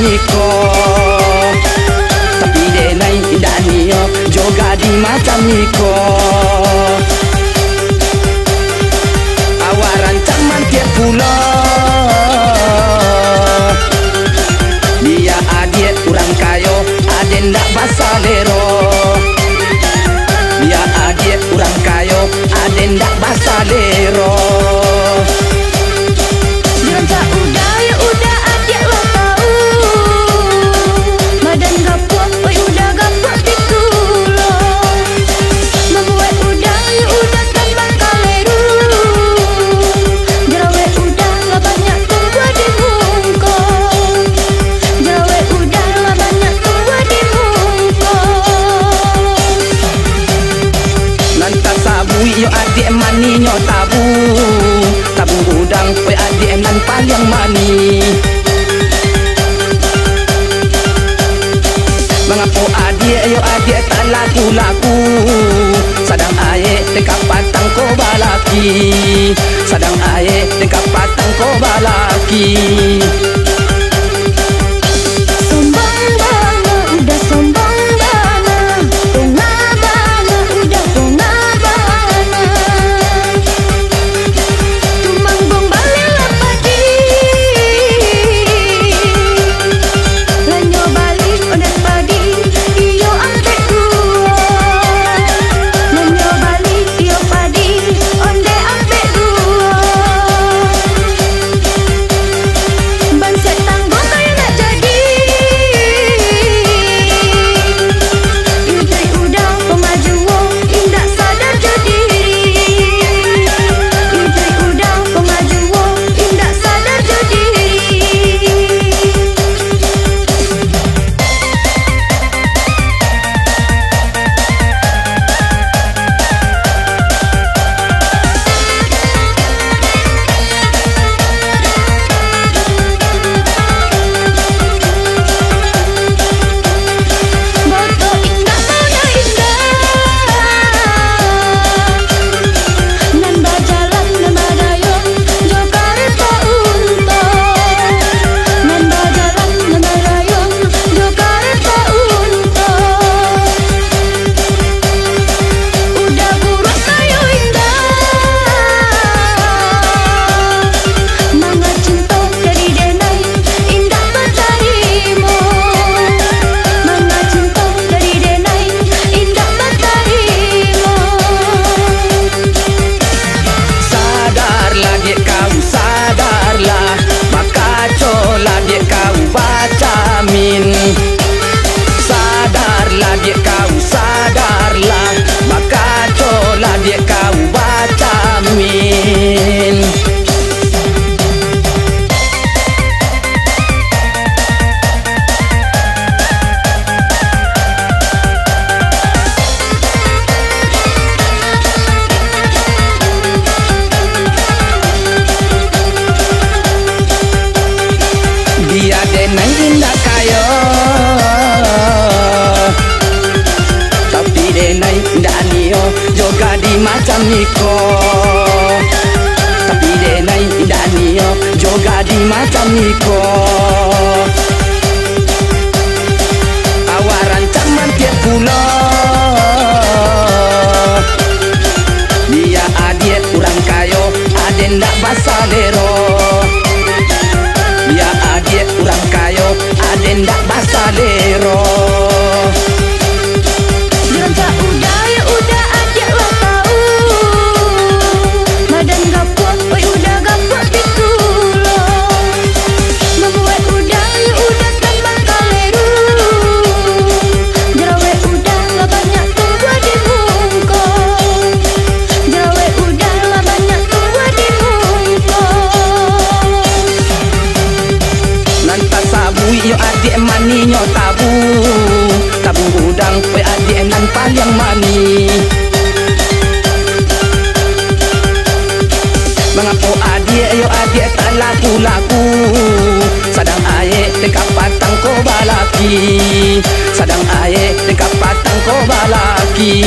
niko Tapi de nai danio Joga di mata niko Awaran taman tiap pulau Dia adik kurang kayo Aden nak basalero dekat patang ko balaki. Sadang ae dekat patang ko balaki. नै जोगा दिमाचा गाडीको नै दालियो जो गाडीमा चाहिँ म udang Pwede adik enang paliang mani Mengapa adik yo adik tak laku-laku? Sadang ayek dekat patang ko balaki. Sadang ayek dekat patang ko balaki.